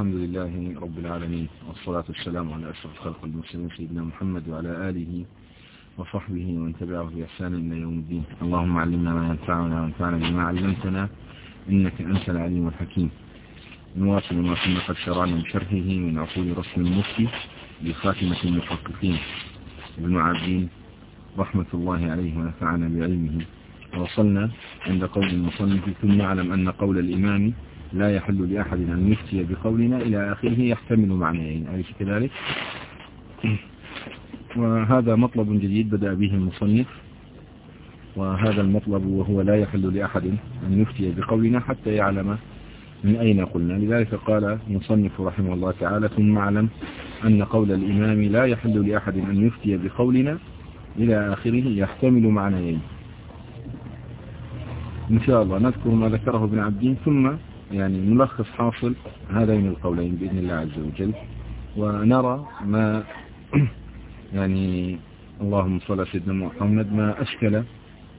الحمد لله رب العالمين والصلاة والسلام على أشرف خلق المسلمين سيدنا محمد وعلى آله وصحبه ومن تبعه بإحسان إلى يوم الدين. اللهم علمنا ما ينفعنا وانفعنا بما علمتنا إنك أنت العليم الحكيم. نواصل ما كنا قد شرعنا بشرحه من عقول رسم المفتي لخاتمة المحققين. ابن عابدين رحمة الله عليه ونفعنا بعلمه. وصلنا عند قول المصنف ثم نعلم أن قول الإمام لا يحل لأحد أن يفتي بقولنا إلى آخره يحتمل معنيين أليس كذلك؟ وهذا مطلب جديد بدأ به المصنف وهذا المطلب وهو لا يحل لأحد أن يفتي بقولنا حتى يعلم من أين قلنا. لذلك قال المصنف رحمه الله تعالى ثم اعلم أن قول الإمام لا يحل لأحد أن يفتي بقولنا إلى آخره يحتمل معنيين. إن شاء الله نذكر ما ذكره ابن عبدين ثم يعني نلخص حاصل هذين القولين بإذن الله عز وجل. ونرى ما يعني اللهم صل سيدنا محمد ما أشكل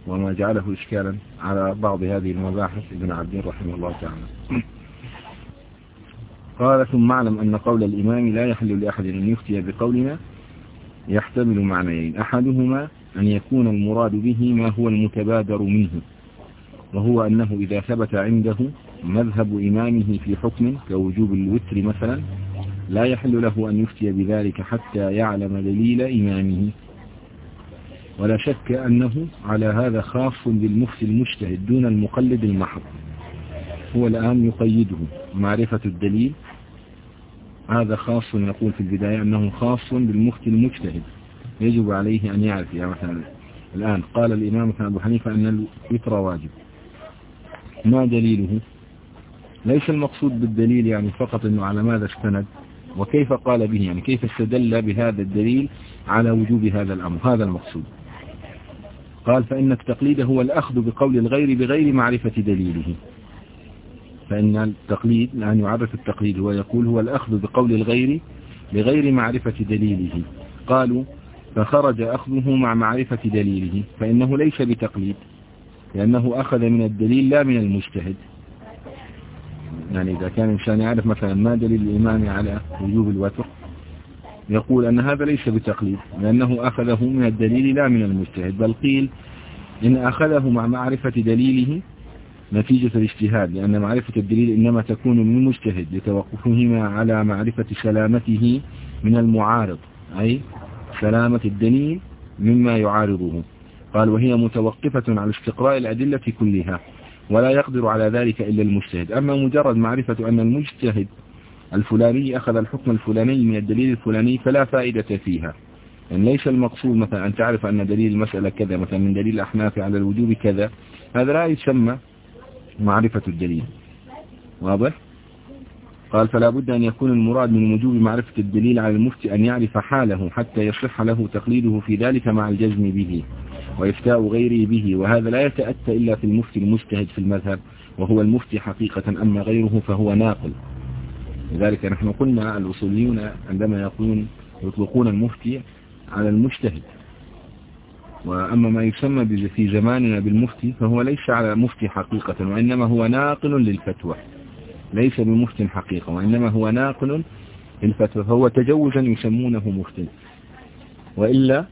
وما جعله إشكالا على بعض هذه المباحث. ابن عبدين رحمه الله تعالى. قال ثم اعلم أن قول الإمام لا يحل لأحد أن يفتي بقولنا يحتمل معنيين. أحدهما أن يكون المراد به ما هو المتبادر منه وهو أنه إذا ثبت عنده مذهب إمامه في حكم كوجوب الوتر مثلا لا يحل له أن يفتي بذلك حتى يعلم دليل إمامه. ولا شك أنه على هذا خاص بالمفتي المجتهد دون المقلد المحض. هو الآن يقيده. معرفة الدليل هذا خاص نقول في البداية أنه خاص بالمفتي المجتهد. يجب عليه أن يعرف يعني مثلا. الآن قال الإمام أبو حنيفة أن الوتر واجب. ما دليله؟ ليس المقصود بالدليل يعني فقط أنه على ماذا استند؟ وكيف قال به؟ يعني كيف استدل بهذا الدليل على وجوب هذا الأمر؟ هذا المقصود. قال فإن التقليد هو الأخذ بقول الغير بغير معرفة دليله. فإن التقليد الآن يعرف التقليد هو يقول هو الأخذ بقول الغير بغير معرفة دليله. قالوا فخرج أخذه مع معرفة دليله. فإنه ليس بتقليد لأنه أخذ من الدليل لا من المجتهد. يعني إذا كان الإنسان يعرف مثلا ما دليل الإمام على وجوب الوتر يقول أن هذا ليس بتقليد لأنه أخذه من الدليل لا من المجتهد بل قيل إن أخذه مع معرفة دليله نتيجة الاجتهاد لأن معرفة الدليل إنما تكون من المجتهد لتوقفهما على معرفة سلامته من المعارض أي سلامة الدليل مما يعارضه. قال وهي متوقفة على استقراء الأدلة كلها. ولا يقدر على ذلك إلا المجتهد. أما مجرد معرفة أن المجتهد الفلاني أخذ الحكم الفلاني من الدليل الفلاني فلا فائدة فيها. يعني ليس المقصود مثلا أن تعرف أن دليل المسألة كذا مثلا من دليل الأحناف على الوجوب كذا. هذا لا يسمى معرفة الدليل. واضح؟ قال فلا بد أن يكون المراد من وجوب معرفة الدليل على المفتي أن يعرف حاله حتى يصح له تقليده في ذلك مع الجزم به. وإفتاء غيره به وهذا لا يتأتى إلا في المفتي المجتهد في المذهب وهو المفتي حقيقة أما غيره فهو ناقل. لذلك نحن قلنا الوصوليون عندما يقولون يطلقون المفتي على المجتهد. وأما ما يسمى في زماننا بالمفتي فهو ليس على مفتي حقيقة وإنما هو ناقل للفتوى. ليس بمفتي حقيقة وإنما هو ناقل للفتوى فهو تجوزا يسمونه مفتي وإلا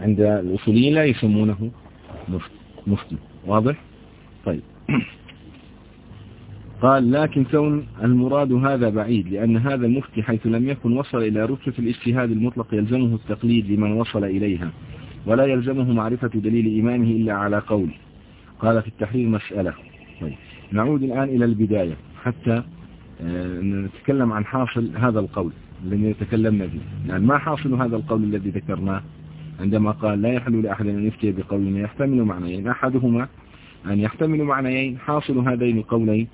عند الأصوليين لا يسمونه مفتي. واضح؟ طيب. قال لكن كون المراد هذا بعيد لأن هذا المفتي حيث لم يكن وصل إلى رتبة الاجتهاد المطلق يلزمه التقليد لمن وصل إليها ولا يلزمه معرفة دليل إيمانه إلا على قول. قال في التحرير مسألة. طيب. نعود الآن إلى البداية حتى آه، نتكلم عن حاصل هذا القول الذي تكلمنا فيه. يعني ما حاصل هذا القول الذي ذكرناه؟ عندما قال لا يحل لأحد أن يفتي بقول يحتمل معنيين. أحدهما أن يحتمل معنيين. حاصل هذين القولين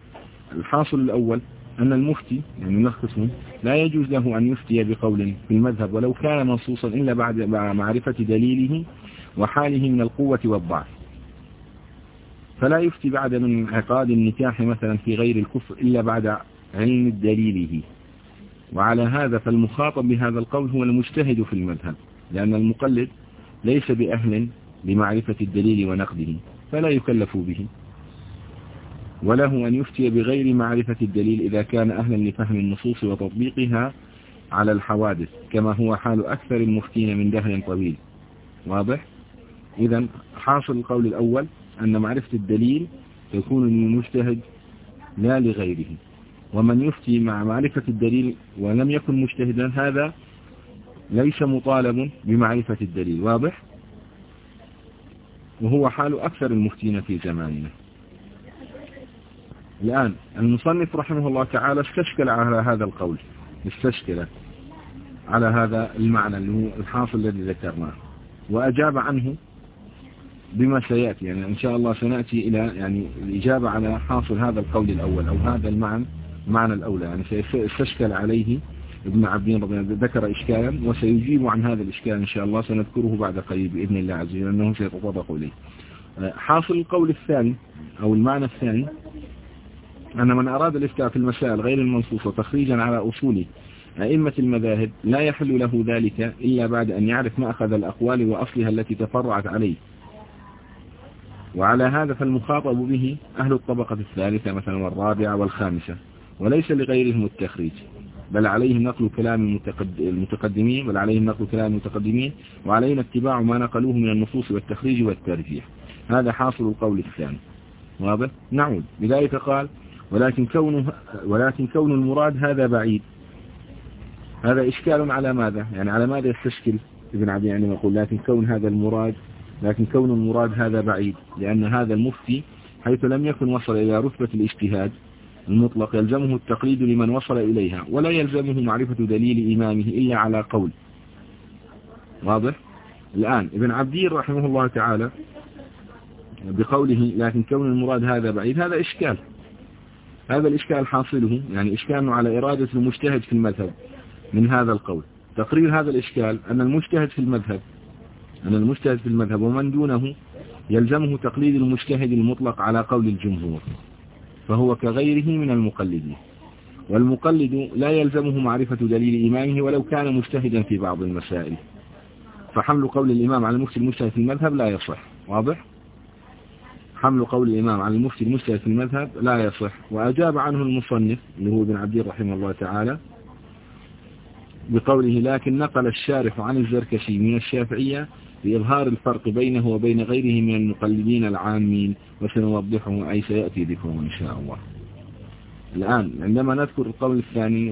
الحاصل الأول أن المفتي يعني نلخصه لا يجوز له أن يفتي بقول في المذهب ولو كان منصوصا إلا بعد معرفة دليله وحاله من القوة والضعف. فلا يفتي بعد من انعقاد النكاح مثلا في غير الكفر إلا بعد علم دليله. وعلى هذا فالمخاطب بهذا القول هو المجتهد في المذهب. لأن المقلد ليس بأهل لمعرفة الدليل ونقده فلا يكلف به. وله أن يفتي بغير معرفة الدليل إذا كان أهلا لفهم النصوص وتطبيقها على الحوادث كما هو حال أكثر المفتين من دهر طويل. واضح؟ إذا حاصل القول الأول أن معرفة الدليل تكون للمجتهد لا لغيره. ومن يفتي مع معرفة الدليل ولم يكن مجتهدا هذا ليس مطالب بمعرفة الدليل واضح؟ وهو حال أكثر المفتين في زماننا. الآن المصنف رحمه الله تعالى استشكل على هذا القول استشكل على هذا المعنى اللي هو الحاصل الذي ذكرناه وأجاب عنه بما سيأتي. يعني إن شاء الله سنأتي إلى يعني الإجابة على حاصل هذا القول الأول أو هذا المعنى المعنى الأولى. يعني سيستشكل عليه ابن عبدين رضي الله ذكر إشكالا وسيجيب عن هذا الإشكال إن شاء الله سنذكره بعد قليل بإذن الله عز وجل أنه سيتطرق إليه. حاصل القول الثاني أو المعنى الثاني أن من أراد الإفتاء في المسائل غير المنصوصة تخريجا على أصول أئمة المذاهب لا يحل له ذلك إلا بعد أن يعرف مأخذ الأقوال وأصلها التي تفرعت عليه. وعلى هذا فالمخاطب به أهل الطبقة الثالثة مثلا والرابعة والخامسة وليس لغيرهم التخريج. بل عليهم نقل كلام المتقدمين بل عليهم نقل كلام المتقدمين وعلينا اتباع ما نقلوه من النصوص والتخريج والترجيح. هذا حاصل القول الثاني. واضح؟ نعود. لذلك قال ولكن كونه ولكن كون المراد هذا بعيد. هذا إشكال على ماذا؟ يعني على ماذا يستشكل ابن عبد يعني يقول لكن كون هذا المراد لكن كون المراد هذا بعيد لأن هذا المفتي حيث لم يكن وصل إلى رتبة الاجتهاد المطلق يلزمه التقليد لمن وصل إليها ولا يلزمه معرفة دليل إمامه إلا على قول. واضح؟ الآن ابن عبدير رحمه الله تعالى بقوله لكن كون المراد هذا بعيد هذا إشكال. هذا الإشكال حاصله يعني إشكال على إرادة المجتهد في المذهب من هذا القول. تقرير هذا الإشكال أن المجتهد في المذهب أن المجتهد في المذهب ومن دونه يلزمه تقليد المجتهد المطلق على قول الجمهور. فهو كغيره من المقلدين. والمقلد لا يلزمه معرفة دليل إمامه ولو كان مجتهدا في بعض المسائل. فحمل قول الإمام على المفتي المجتهد في المذهب لا يصح. واضح؟ حمل قول الإمام على المفتي المجتهد في المذهب لا يصح. وأجاب عنه المصنف اللي هو ابن عبد رحمه الله تعالى بقوله لكن نقل الشارح عن الزركشي من الشافعية بإظهار الفرق بينه وبين غيره من المقلدين العامين وسنوضحه أي سيأتي ذكره إن شاء الله. الآن عندما نذكر القول الثاني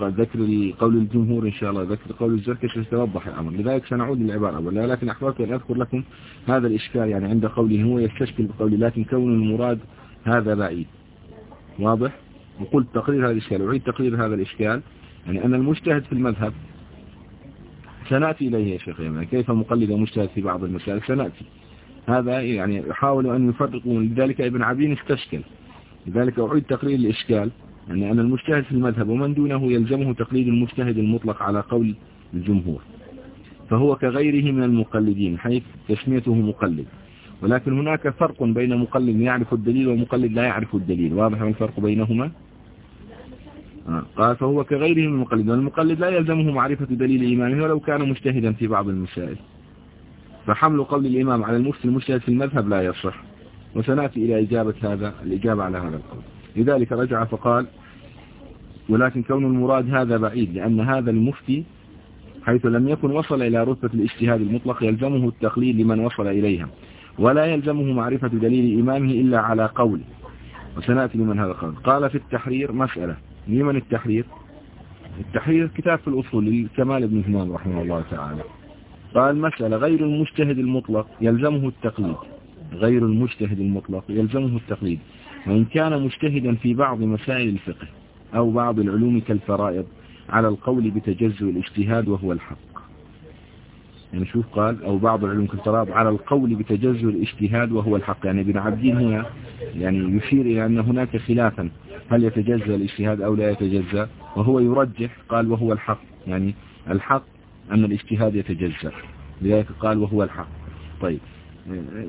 وذكر قول الجمهور إن شاء الله ذكر قول الزركشي سيتوضح الأمر. لذلك سنعود للعبارة. أولا لكن أحببت أن أذكر لكم هذا الإشكال يعني عند قوله هو يستشكل بقوله لكن كون المراد هذا بعيد. واضح؟ وقلت تقرير هذا الإشكال. أعيد تقرير هذا الإشكال. يعني أن المجتهد في المذهب سنأتي إليه يا شيخ. يعني كيف مقلد مجتهد في بعض المسائل؟ سنأتي. هذا يعني يحاول أن يفرقوا. لذلك ابن عبين استشكل. لذلك أعيد تقرير الإشكال. يعني أن المجتهد في المذهب ومن دونه يلزمه تقليد المجتهد المطلق على قول الجمهور. فهو كغيره من المقلدين حيث تسميته مقلد. ولكن هناك فرق بين مقلد يعرف الدليل ومقلد لا يعرف الدليل. واضح الفرق بينهما. قال فهو كغيره من المقلد والمقلد لا يلزمه معرفة دليل إمامه ولو كان مجتهدا في بعض المسائل. فحمل قول الإمام على المفتي المجتهد في المذهب لا يصح. وسنأتي إلى إجابة هذا الإجابة على هذا القول. لذلك رجع فقال ولكن كون المراد هذا بعيد لأن هذا المفتي حيث لم يكن وصل إلى رتبة الاجتهاد المطلق يلزمه التقليد لمن وصل إليها. ولا يلزمه معرفة دليل إمامه إلا على قول. وسنأتي لمن هذا القول. قال في التحرير مسألة. لمن التحرير؟ التحرير كتاب في الأصول لكمال بن همام رحمه الله تعالى. قال مسألة غير المجتهد المطلق يلزمه التقليد. غير المجتهد المطلق يلزمه التقليد. وإن كان مجتهدا في بعض مسائل الفقه أو بعض العلوم كالفرائض على القول بتجزء الاجتهاد وهو الحق. يعني شوف قال أو بعض العلوم كالفرائض على القول بتجزء الاجتهاد وهو الحق. يعني ابن عبدين هنا يعني يشير إلى أن هناك خلافا. هل يتجزى الاجتهاد أو لا يتجزى وهو يرجح قال وهو الحق. يعني الحق أن الاجتهاد يتجزى لذلك قال وهو الحق. طيب.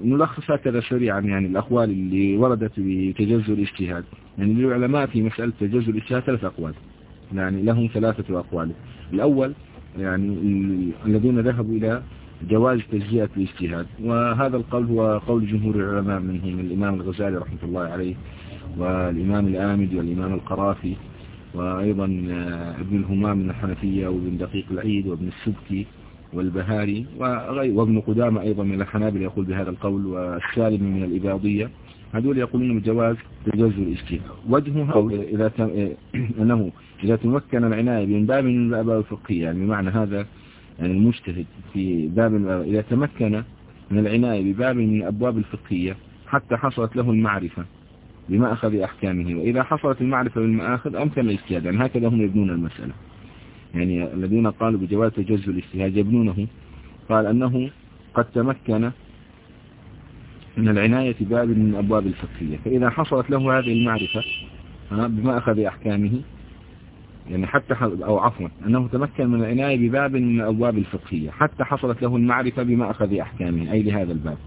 نلخص هكذا سريعا يعني الأقوال اللي وردت بتجزء الاجتهاد. يعني العلماء في مسألة تجزء الاجتهاد ثلاث أقوال. يعني لهم ثلاثة أقوال. الأول يعني الذين ذهبوا إلى جواز تجزئة الاجتهاد. وهذا القول هو قول جمهور العلماء منهم الإمام الغزالي رحمة الله عليه والإمام الآمد والإمام القرافي وأيضا ابن الهمام من الحنفية وابن دقيق العيد وابن السبكي والبهاري وابن قدامة أيضا من الحنابل يقول بهذا القول والسالم من الإباضية. هذول يقولون بجواز تجوز الاجتهاد وجهها إذا تم... أنه إذا تمكن العناية من باب من الأبواب الفقهية يعني بمعنى هذا يعني المجتهد في باب إذا تمكن من العناية بباب من الأبواب الفقهية حتى حصلت له المعرفة بما أخذ أحكامه. وإذا حصلت المعرفة بالمآخذ أمكن الاجتهاد. يعني هكذا هم يبنون المسألة. يعني الذين قالوا بجواز تجوز الاجتهاد يبنونه. قال أنه قد تمكن من العناية باب من أبواب الفقهية. فإذا حصلت له هذه المعرفة بما أخذ أحكامه يعني حتى أو عفوا أنه تمكن من العناية بباب من الأبواب الفقهية حتى حصلت له المعرفة بما أخذ أحكامه أي لهذا الباب.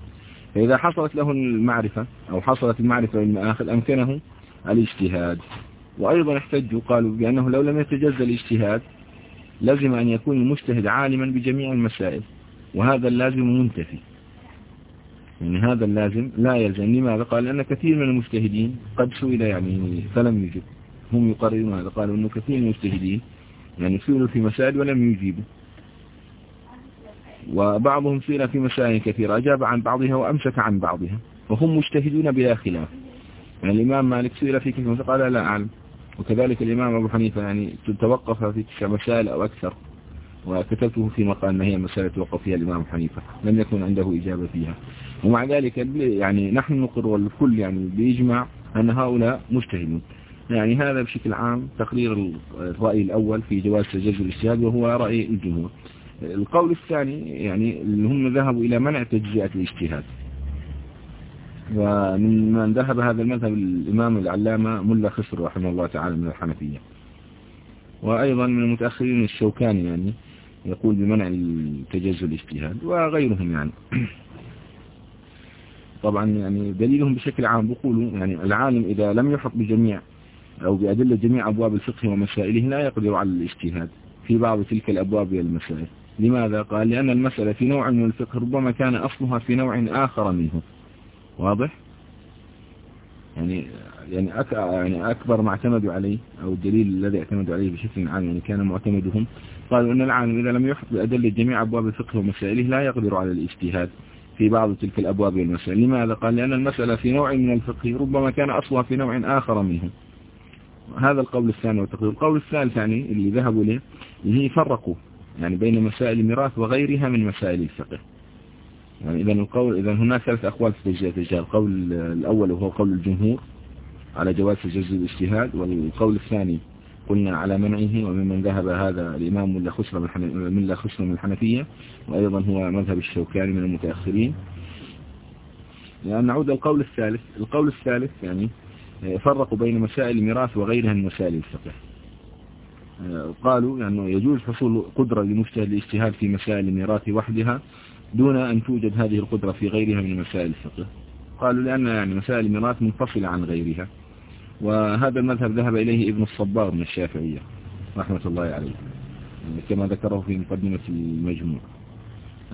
فإذا حصلت له المعرفة أو حصلت المعرفة بالمآخذ أمكنه الاجتهاد. وأيضا احتجوا قالوا بأنه لو لم يتجزى الاجتهاد لازم أن يكون المجتهد عالما بجميع المسائل وهذا اللازم منتفي. يعني هذا اللازم لا يلزم. لماذا؟ قال لأن كثير من المجتهدين قد سئل يعني فلم يجب. هم يقررون هذا. قالوا أنه كثير من المجتهدين يعني سئلوا في مسائل ولم يجيبوا. وبعضهم سئل في مسائل كثيرة. أجاب عن بعضها وأمسك عن بعضها. وهم مجتهدون بلا خلاف. يعني الإمام مالك سئل في كثير. قال لا أعلم. وكذلك الإمام أبو حنيفة يعني توقف في تسع مسائل أو أكثر. وكتبته في مقال ما هي مسألة توقف فيها الإمام حنيفة. لم يكن عنده إجابة فيها. ومع ذلك يعني نحن نقر والكل يعني بيجمع أن هؤلاء مجتهدون. يعني هذا بشكل عام تقرير الرأي الأول في جواز تجاز الاجتهاد وهو رأي الجمهور. القول الثاني يعني اللي هم ذهبوا إلى منع تجزئة الاجتهاد. ومن من ذهب هذا المذهب الإمام العلامة ملا خسر رحمه الله تعالى من الحنفية. وأيضا من المتأخرين الشوكاني يعني يقول بمنع التجزء الاجتهاد وغيرهم يعني طبعا يعني دليلهم بشكل عام بيقولوا يعني العالم إذا لم يحط بجميع أو بأدلة جميع أبواب الفقه ومسائله لا يقدر على الاجتهاد في بعض تلك الأبواب والمسائل لماذا؟ قال لأن المسألة في نوع من الفقه ربما كان أصلها في نوع آخر منه واضح؟ يعني يعني أك يعني أكبر ما اعتمدوا عليه أو الدليل الذي اعتمدوا عليه بشكل عام يعني كان معتمدهم قالوا أن العالم إذا لم يحط بأدلة جميع أبواب الفقه ومسائله لا يقدر على الاجتهاد في بعض تلك الأبواب والمسائل. لماذا؟ قال لأن المسألة في نوع من الفقه ربما كان أصلها في نوع آخر منه هذا القول الثاني والتقرير القول الثالث يعني اللي ذهبوا له اللي هي فرقوا يعني بين مسائل الميراث وغيرها من مسائل الفقه. يعني إذا القول إذا هناك ثلاث أقوال في تجزئة القول الأول وهو قول الجمهور. على جواز تجزئ الاجتهاد. والقول الثاني قلنا على منعه وممن ذهب هذا الإمام ملا خسر من ملا خسر من الحنفية. وأيضا هو مذهب الشوكاني من المتأخرين. لأن نعود القول الثالث. القول الثالث يعني فرقوا بين مسائل الميراث وغيرها من مسائل الفقه. قالوا يعني يجوز حصول قدرة لمجتهد الاجتهاد في مسائل الميراث وحدها دون أن توجد هذه القدرة في غيرها من مسائل الفقه. قالوا لأن يعني مسائل الميراث منفصلة عن غيرها. وهذا المذهب ذهب إليه ابن الصباغ من الشافعية رحمة الله عليه. كما ذكره في مقدمة المجموع.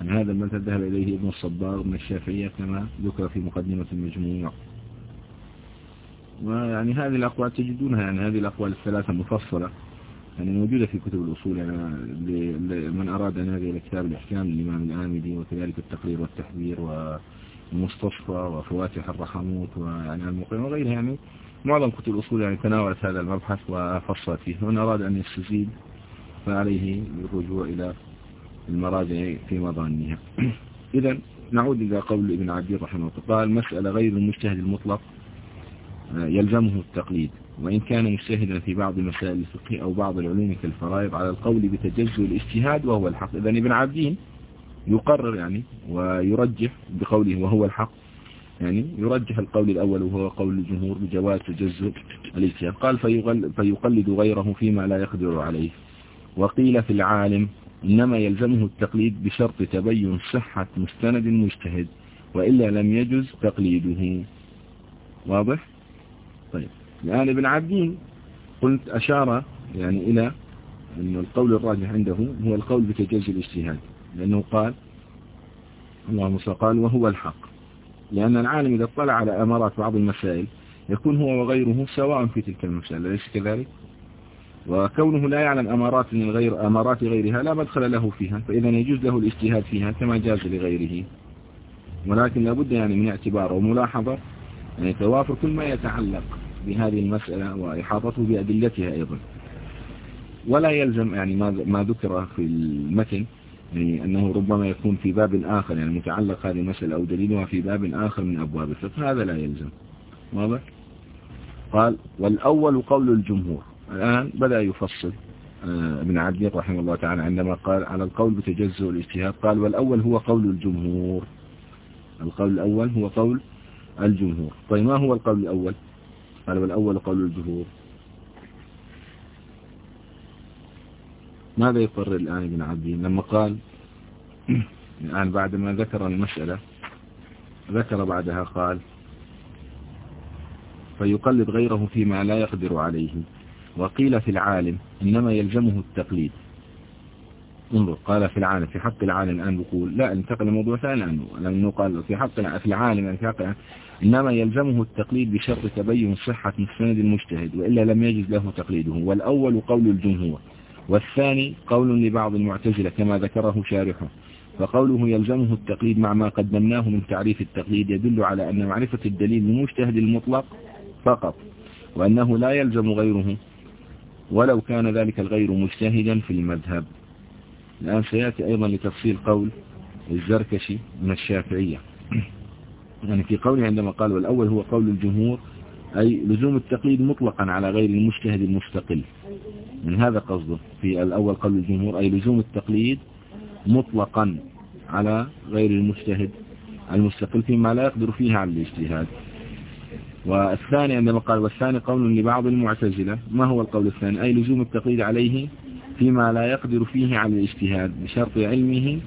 أن هذا المذهب ذهب إليه ابن الصباغ من الشافعية كما ذكر في مقدمة المجموع. ويعني هذه الأقوال تجدونها يعني هذه الأقوال الثلاثة مفصلة يعني موجودة في كتب الأصول. يعني من أراد أن يرجع إلى كتاب الإحكام للإمام الآمدي وكذلك التقرير والتحذير والمستصفى وفواتح الرحموت ويعني المقيم وغيرها يعني معظم كتب الأصول يعني تناولت هذا المبحث وفصلت فيه ومن أراد أن يستزيد فعليه الرجوع إلى المراجع في مظانها. إذا نعود إلى قول ابن عبير رحمه الله قال مسألة غير المجتهد المطلق يلزمه التقليد وإن كان مجتهدا في بعض مسائل الفقه أو بعض العلوم كالفرائض على القول بتجزء الاجتهاد وهو الحق. إذا ابن عبدين يقرر يعني ويرجح بقوله وهو الحق. يعني يرجح القول الأول وهو قول الجمهور بجواز تجزء الاجتهاد قال فيقلد غيره فيما لا يقدر عليه. وقيل في العالم إنما يلزمه التقليد بشرط تبين صحة مستند مجتهد وإلا لم يجز تقليده. واضح؟ طيب. الآن ابن عبدين قلت أشار يعني إلى أن القول الراجح عنده هو القول بتجاز الاجتهاد. لأنه قال اللهم قال وهو الحق. لأن العالم إذا اطلع على أمارات بعض المسائل يكون هو وغيره سواء في تلك المسألة ليس كذلك؟ وكونه لا يعلم أمارات من غير أمارات غيرها لا مدخل له فيها فإذا يجوز له الاجتهاد فيها كما جاز لغيره. ولكن لابد يعني من اعتبار وملاحظة يعني توافر كل ما يتعلق بهذه المسألة وإحاطته بأدلتها أيضا. ولا يلزم يعني ما ذكر في المتن يعني أنه ربما يكون في باب آخر يعني متعلق هذه المسألة أو دليلها في باب آخر من أبواب الفقه هذا لا يلزم. واضح؟ قال والأول قول الجمهور. الآن بدأ يفصل آه، ابن عبد رحمه الله تعالى عندما قال على القول بتجزؤ الاجتهاد قال والأول هو قول الجمهور. القول الأول هو قول الجمهور. طيب ما هو القول الأول؟ قال والأول قول الجمهور. ماذا يقرر الآن ابن عبدين لما قال الآن بعد ما ذكر المسألة ذكر بعدها قال فيقلد غيره فيما لا يقدر عليه. وقيل في العالم إنما يلزمه التقليد. انظر قال في العالم في حق العالم الآن بقول لا انتقل الموضوع ثاني لأنه قال في حق في العالم يعني في حق إنما يلزمه التقليد بشرط تبين صحة مستند المجتهد وإلا لم يجد له تقليده. والأول قول الجمهور. والثاني قول لبعض المعتزلة كما ذكره شارحه فقوله يلزمه التقليد مع ما قدمناه من تعريف التقليد يدل على أن معرفة الدليل المجتهد المطلق فقط وأنه لا يلزم غيره ولو كان ذلك الغير مجتهدا في المذهب. الآن سيأتي أيضا لتفصيل قول الزركشي من الشافعية. يعني في قوله عندما قال والأول هو قول الجمهور أي لزوم التقليد مطلقا على غير المجتهد المستقل. من هذا قصده في الأول قول الجمهور أي لزوم التقليد مطلقا على غير المجتهد المستقل فيما لا يقدر فيه على الاجتهاد. والثاني عندما قال والثاني قول لبعض المعتزلة ما هو القول الثاني؟ أي لزوم التقليد عليه فيما لا يقدر فيه على الاجتهاد بشرط علمه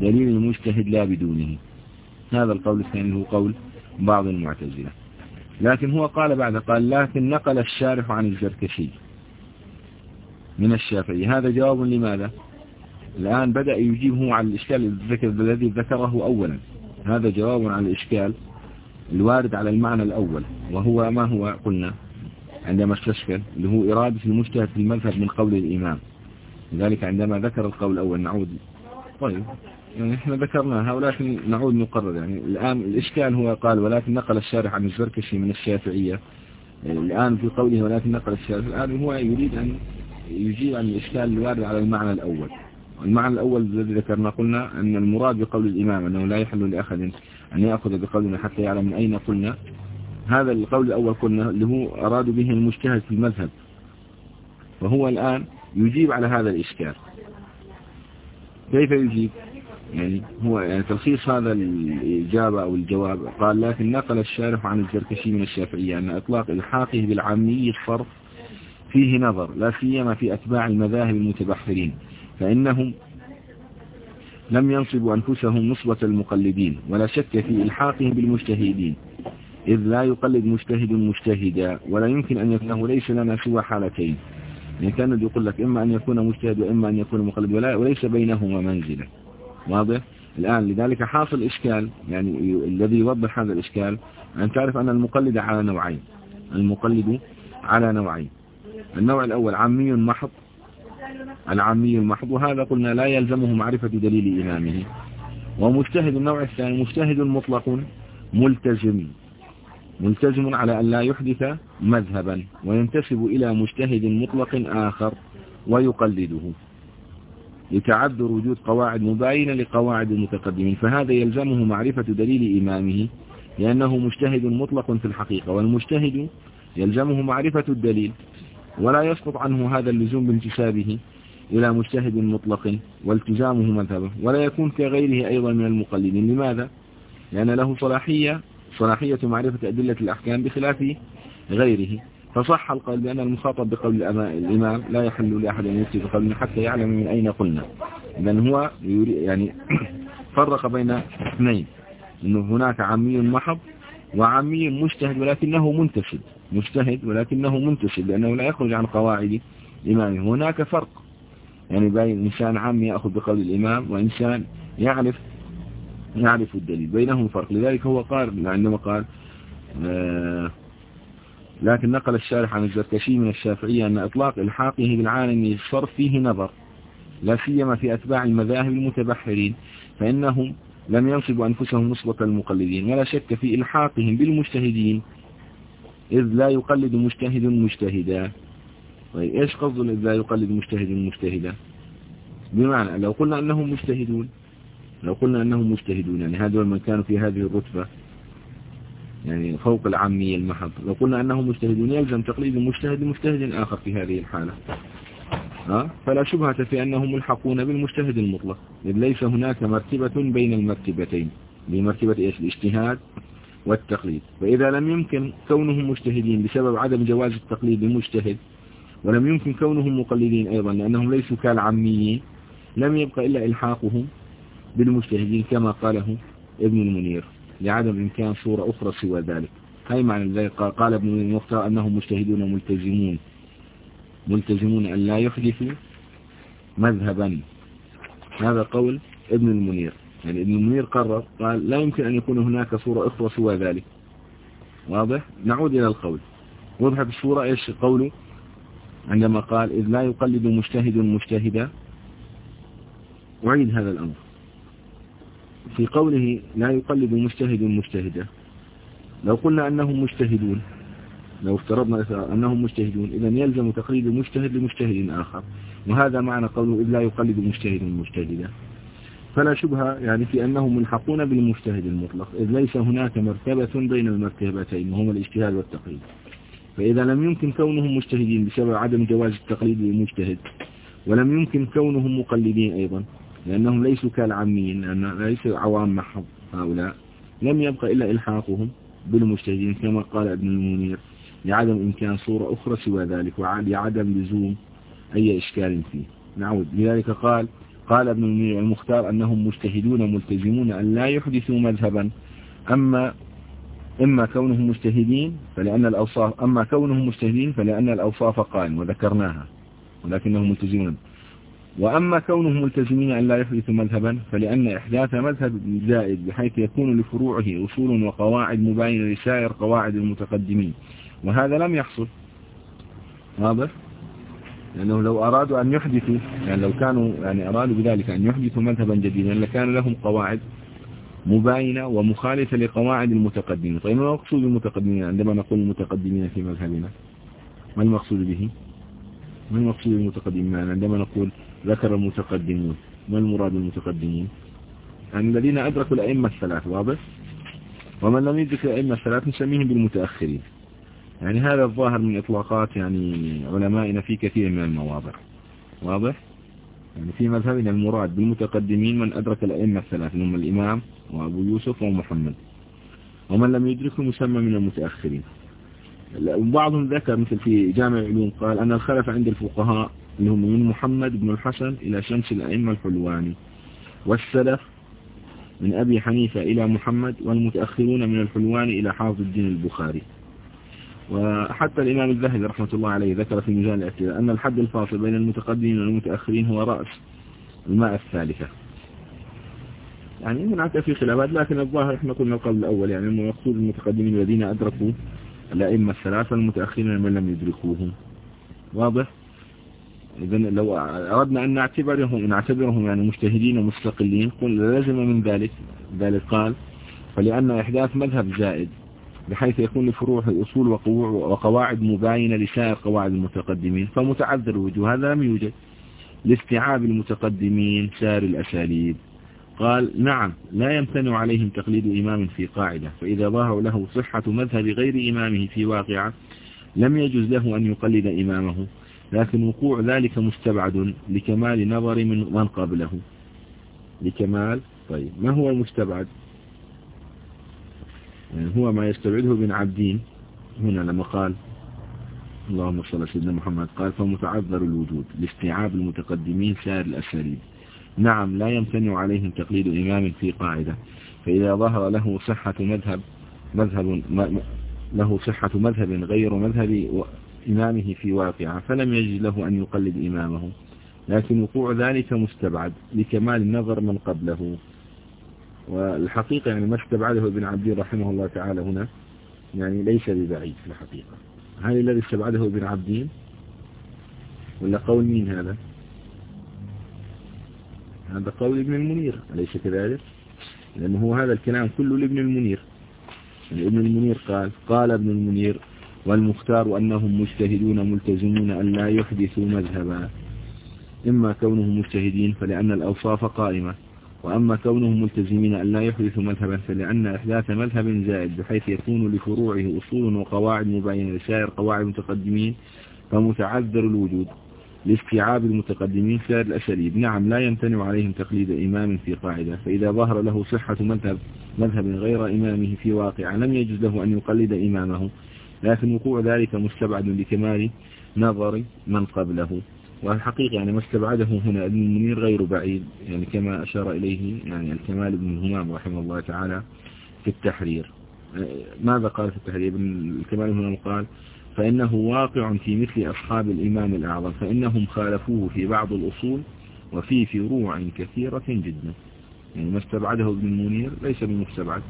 دليل المجتهد لا بدونه. هذا القول الثاني هو قول بعض المعتزلة. لكن هو قال بعد قال لكن نقل الشارح عن الزركشي من الشافعي. هذا جواب لماذا؟ الآن بدأ يجيبه عن الإشكال الذي ذكره أولا. هذا جواب عن الإشكال الوارد على المعنى الأول. وهو ما هو؟ قلنا عندما استشكل اللي هو إرادة المجتهد في المذهب من قول الإمام. لذلك عندما ذكر القول الأول نعود. طيب. يعني إحنا ذكرناها ولكن نعود نقرر يعني. الآن الإشكال هو قال ولكن نقل الشارح عن الزركشي من الشافعية. الآن في قوله ولكن نقل الشارح. الآن هو يريد أن يجيب عن الإشكال الوارد على المعنى الأول. المعنى الأول الذي ذكرنا قلنا أن المراد بقول الإمام أنه لا يحل لأحد أن يأخذ بقولنا حتى يعلم من أين قلنا. هذا القول الأول قلنا اللي هو أراد به المجتهد في المذهب. وهو الآن يجيب على هذا الإشكال. كيف يجيب؟ يعني هو يعني تلخيص هذا الإجابة أو الجواب. قال لكن نقل الشارح عن الزركشي من الشافعية أن إطلاق إلحاقه بالعامي الصرف فيه نظر لا سيما في أتباع المذاهب المتبحرين فإنهم لم ينصبوا أنفسهم نصبة المقلدين ولا شك في إلحاقهم بالمجتهدين إذ لا يقلد مجتهد مجتهدا ولا يمكن أن يكون ليس لنا سوى حالتين. يعني كان يقول لك إما أن يكون مجتهد وإما أن يكون مقلد وليس بينهما منزلة. واضح؟ الآن لذلك حاصل إشكال يعني الذي يوضح هذا الإشكال أن تعرف أن المقلد على نوعين. المقلد على نوعين. النوع الأول عامي محض العامي المحض وهذا قلنا لا يلزمه معرفة دليل إمامه. ومجتهد النوع الثاني مجتهد مطلق ملتزم. ملتزم على أن لا يحدث مذهبا وينتسب إلى مجتهد مطلق آخر ويقلده. لتعذر وجود قواعد مباينة لقواعد المتقدمين. فهذا يلزمه معرفة دليل إمامه لأنه مجتهد مطلق في الحقيقة والمجتهد يلزمه معرفة الدليل ولا يسقط عنه هذا اللزوم بانتسابه إلى مجتهد مطلق والتزامه مذهبه ولا يكون كغيره أيضا من المقلدين. لماذا؟ لأن له صلاحية صلاحية معرفة أدلة الأحكام بخلاف غيره. فصح القول بأن المخاطب بقول الإمام لا يحل لأحد أن يفتي بقول حتى يعلم من أين قلنا. إذن هو يعني فرق بين اثنين. أنه هناك عمي محض وعمي مجتهد ولكنه منتسب. مجتهد ولكنه منتسب لأنه لا يخرج عن قواعد إمامه هناك فرق. يعني بين إنسان عام يأخذ بقول الإمام وإنسان يعرف يعرف الدليل. بينهم فرق. لذلك هو قال عندما قال آه لكن نقل الشارح عن الزركشي من الشافعية أن إطلاق إلحاقه بالعالم الصرف فيه نظر لا سيما في أتباع المذاهب المتبحرين فإنهم لم ينصبوا أنفسهم نصبة المقلدين. ولا شك في إلحاقهم بالمجتهدين إذ لا يقلد مجتهد مجتهدا. طيب إيش قصد إذ لا يقلد مجتهد مجتهدا؟ بمعنى لو قلنا أنهم مجتهدون لو قلنا أنهم مجتهدون يعني هذول من كانوا في هذه الرتبة يعني فوق العامية المحض. لو قلنا أنهم مجتهدون يلزم تقليد مجتهد مجتهد آخر في هذه الحالة. أه؟ فلا شبهة في أنهم ملحقون بالمجتهد المطلق. إذ ليس هناك مرتبة بين المرتبتين. بمرتبة إيش؟ الاجتهاد والتقليد. فإذا لم يمكن كونهم مجتهدين بسبب عدم جواز التقليد المجتهد ولم يمكن كونهم مقلدين أيضا لأنهم ليسوا كالعاميين لم يبقى إلا إلحاقهم بالمجتهدين كما قاله ابن المنير. لعدم إمكان صورة أخرى سوى ذلك. هاي معنى ذلك قال ابن المختار أنهم مجتهدون ملتزمون. ملتزمون أن لا يحدثوا مذهبا. هذا قول ابن المنير. يعني ابن المنير قرر قال لا يمكن أن يكون هناك صورة أخرى سوى ذلك. واضح؟ نعود إلى القول. وضحت الصورة إيش؟ قوله عندما قال إذ لا يقلد مجتهد مجتهدا. أعيد هذا الأمر. في قوله لا يقلد مجتهد مجتهدا. لو قلنا أنهم مجتهدون لو افترضنا أنهم مجتهدون إذا يلزم تقليد مجتهد لمجتهد آخر. وهذا معنى قوله إذ لا يقلد مجتهد مجتهدا. فلا شبهة يعني في أنهم ملحقون بالمجتهد المطلق إذ ليس هناك مرتبة بين المرتبتين وهما الاجتهاد والتقليد. فإذا لم يمكن كونهم مجتهدين بسبب عدم جواز التقليد للمجتهد ولم يمكن كونهم مقلدين أيضا. لأنهم ليسوا كالعاميين لأن ليس عوام محض هؤلاء. لم يبقى إلا إلحاقهم بالمجتهدين كما قال ابن المنير لعدم إمكان صورة أخرى سوى ذلك ولعدم لزوم أي إشكال فيه. نعود. لذلك قال قال ابن المنير المختار أنهم مجتهدون ملتزمون أن لا يحدثوا مذهبا. أما إما كونهم مجتهدين فلأن الأوصاف أما كونهم مجتهدين فلأن الأوصاف قائم وذكرناها ولكنهم ملتزمون. وأما كونهم ملتزمين أن لا يحدثوا مذهبا فلأن إحداث مذهب زائد بحيث يكون لفروعه أصول وقواعد مباينة لسائر قواعد المتقدمين. وهذا لم يحصل. واضح؟ لأنه لو أرادوا أن يحدثوا يعني لو كانوا يعني أرادوا بذلك أن يحدثوا مذهبا جديدا لكان لهم قواعد مباينة ومخالفة لقواعد المتقدمين. طيب ما المقصود بالمتقدمين؟ عندما نقول المتقدمين في مذهبنا ما المقصود به؟ ما المقصود بالمتقدمين عندما نقول ذكر المتقدمون ما المراد بالمتقدمين يعني الذين أدركوا الأئمة الثلاث واضح؟ ومن لم يدرك الأئمة الثلاث نسميهم بالمتأخرين. يعني هذا الظاهر من إطلاقات يعني علمائنا في كثير من المواضع. واضح؟ يعني في مذهبنا المراد بالمتقدمين من أدرك الأئمة الثلاث هم الإمام وأبو يوسف ومحمد. ومن لم يدركه مسمى من المتأخرين. وبعضهم ذكر مثل في جامع العلوم قال أن الخلف عند الفقهاء اللي هم من محمد بن الحسن إلى شمس الأئمة الحلواني والسلف من أبي حنيفة إلى محمد والمتأخرون من الحلواني إلى حافظ الدين البخاري. وحتى الإمام الذهبي رحمة الله عليه ذكر في ميزان الاعتدال أن الحد الفاصل بين المتقدمين والمتأخرين هو رأس الماء الثالثة. يعني هناك في خلافات لكن الظاهر إحنا قلنا القول الأول يعني أنه مقصود المتقدمين الذين أدركوا الأئمة الثلاثة المتأخرين من لم يدركوهم. واضح؟ إذا لو أردنا أن نعتبرهم نعتبرهم يعني مجتهدين ومستقلين قل لازم من ذلك. ذلك قال فلأن إحداث مذهب زائد بحيث يكون لفروعه أصول وقواعد مباينة لسائر قواعد المتقدمين فمتعذر وجوه هذا لم يوجد لاستيعاب المتقدمين سائر الأساليب. قال نعم لا يمتنع عليهم تقليد إمام في قاعدة فإذا ظهر له صحة مذهب غير إمامه في واقعة لم يجوز له أن يقلد إمامه لكن وقوع ذلك مستبعد لكمال نظر من من قبله. لكمال طيب ما هو المستبعد؟ يعني هو ما يستبعده ابن عبدين. هنا لما قال اللهم صل على سيدنا محمد قال فمتعذر الوجود لاستيعاب المتقدمين سائر الأساليب. نعم لا يمتنع عليهم تقليد إمام في قاعدة. فإذا ظهر له صحة مذهب مذهب له صحة مذهب غير مذهب إمامه في واقعة فلم يجد له أن يقلد إمامه. لكن وقوع ذلك مستبعد لكمال النظر من قبله. والحقيقة يعني ما استبعده ابن عبدين رحمه الله تعالى هنا يعني ليس ببعيد في الحقيقة. هل الذي استبعده ابن عبدين ولا قول مين هذا؟ هذا قول ابن المنير أليس كذلك؟ لأنه هو هذا الكلام كله لابن المنير. يعني ابن المنير قال قال ابن المنير والمختار أنهم مجتهدون ملتزمون أن لا يحدثوا مذهبا. إما كونهم مجتهدين فلأن الأوصاف قائمة وأما كونهم ملتزمين أن لا يحدثوا مذهبا فلأن إحداث مذهب زائد بحيث يكون لفروعه أصول وقواعد مبينة لسائر قواعد المتقدمين فمتعذر الوجود. لاستيعاب المتقدمين سائر الأساليب. نعم لا يمتنع عليهم تقليد إمام في قاعدة فإذا ظهر له صحة مذهب مذهب غير إمامه في واقع لم يجوز له أن يقلد إمامه لكن وقوع ذلك مستبعد لكمال نظر من قبله. والحقيقة يعني ما استبعده هنا ابن المنير غير بعيد يعني كما أشار إليه يعني الكمال بن الهمام رحمه الله تعالى في التحرير. ماذا قال في التحرير؟ ابن الكمال هنا قال فإنه واقع في مثل أصحاب الإمام الأعظم فإنهم خالفوه في بعض الأصول وفي فروع كثيرة جدا. يعني ما استبعده ابن المنير ليس بمستبعد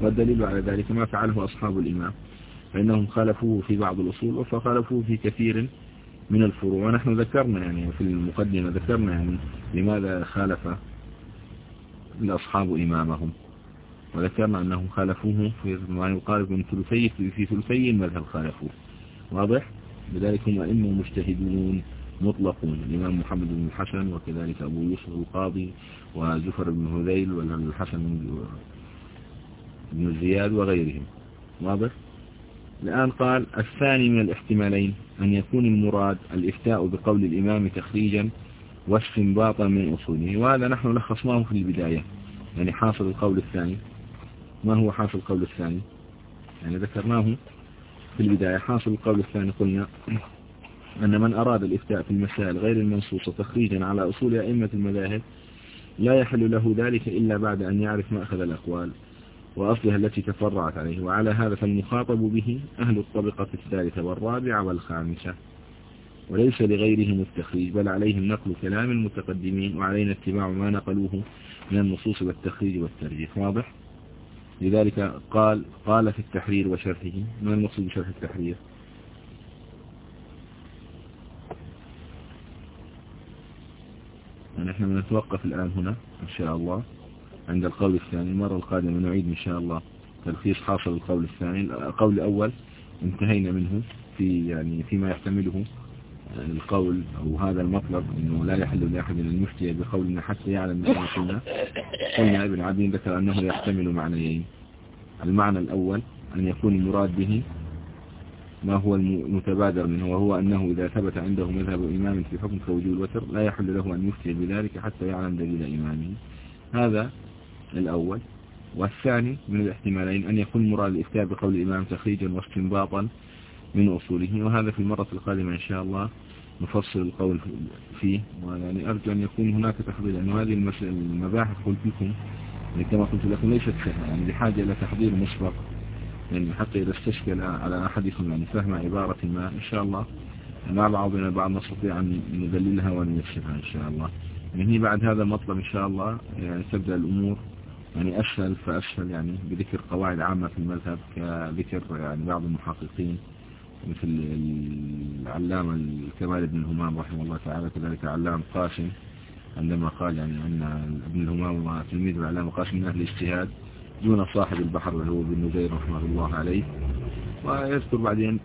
والدليل على ذلك ما فعله أصحاب الإمام. فإنهم خالفوه في بعض الأصول وفخالفوه في كثير من الفروع ونحن ذكرنا يعني في المقدمة ذكرنا يعني لماذا خالف الأصحاب إمامهم. وذكرنا أنهم خالفوه في ما يقارب من ثلثي في ثلثي المذهب خالفوه. واضح؟ لذلك هم أئمة مجتهدون مطلقون. الإمام محمد بن الحسن وكذلك أبو يوسف القاضي وزفر بن هذيل والحسن بن زياد وغيرهم. واضح؟ الآن قال الثاني من الاحتمالين أن يكون المراد الإفتاء بقول الإمام تخريجا واستنباطا من أصوله. وهذا نحن لخصناه في البداية. يعني حاصل القول الثاني. ما هو حاصل القول الثاني؟ يعني ذكرناه في البداية حاصل القول الثاني قلنا أن من أراد الإفتاء في المسائل غير المنصوصة تخريجا على أصول أئمة المذاهب لا يحل له ذلك إلا بعد أن يعرف مأخذ الأقوال وأصلها التي تفرعت عليه وعلى هذا فالمخاطب به أهل الطبقة الثالثة والرابعة والخامسة. وليس لغيرهم التخريج بل عليهم نقل كلام المتقدمين وعلينا اتباع ما نقلوه من النصوص والتخريج والترجيح. واضح؟ لذلك قال قال في التحرير وشرحه. ما المقصود بشرح التحرير؟ نحن يعني نتوقف الآن هنا إن شاء الله. عند القول الثاني المرة القادمة نعيد إن شاء الله تلخيص حاصل القول الثاني. القول الأول انتهينا منه في يعني فيما يحتمله القول أو هذا المطلب أنه لا يحل لأحد أن يفتي بقولنا حتى يعلم ما قلنا قلنا ابن عبدين ذكر أنه يحتمل معنيين. المعنى الأول أن يكون المراد به ما هو المتبادر منه وهو أنه إذا ثبت عنده مذهب إمام في حكم كوجود الوتر لا يحل له أن يفتي بذلك حتى يعلم دليل إمامه. هذا الأول. والثاني من الاحتمالين أن يكون مراد الإفتاء بقول الإمام تخريجا واستنباطا من أصوله. وهذا في المرة القادمة إن شاء الله نفصل القول فيه. ويعني أرجو أن يكون هناك تحضير. لأن هذه المباحث قلت لكم يعني كما قلت لكم ليست سهلة يعني بحاجة إلى تحضير مسبق. يعني حتى إذا استشكل على أحدكم يعني فهم عبارة ما إن شاء الله مع بعضنا البعض نستطيع أن ندللها ونيسرها إن شاء الله. يعني هي بعد هذا المطلب إن شاء الله يعني تبدأ الأمور يعني أسهل فأسهل يعني بذكر قواعد عامة في المذهب كذكر يعني بعض المحققين. مثل العلامة الكمال بن الهمام رحمه الله تعالى كذلك علام قاسم عندما قال يعني أن ابن الهمام وتلميذ العلامة قاسم من أهل الاجتهاد دون صاحب البحر اللي هو ابن نزير رحمه الله عليه. ويذكر بعدين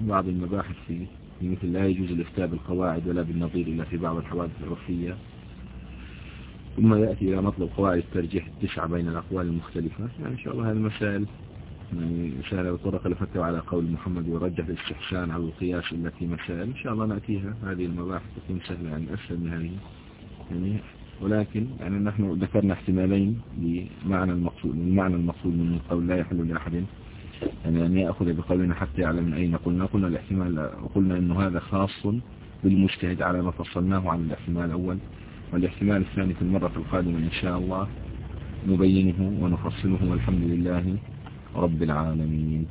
بعض المباحث في مثل لا يجوز الافتاء بالقواعد ولا بالنظير إلا في بعض الحوادث العرفية. ثم يأتي إلى مطلب قواعد الترجيح التسعة بين الأقوال المختلفة. يعني إن شاء الله هذه المسائل يعني سهلة وطرق الفتوى على قول محمد ورجح الاستحسان على القياس إلا في مسائل إن شاء الله نأتيها. هذه المباحث تكون سهلة يعني أسهل من هذه يعني ولكن يعني نحن ذكرنا احتمالين لمعنى المقصود المعنى المقصود من القول لا يحل لأحد يعني أن يأخذ بقولنا حتى يعلم من أين قلنا. قلنا الاحتمال وقلنا أنه هذا خاص بالمجتهد على ما فصلناه عن الاحتمال الأول. والاحتمال الثاني في المرة القادمة إن شاء الله نبينه ونفصله والحمد لله رب العالمين.